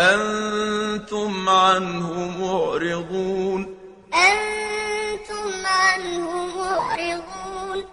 أنتم عنه معرضون. أنتم عنه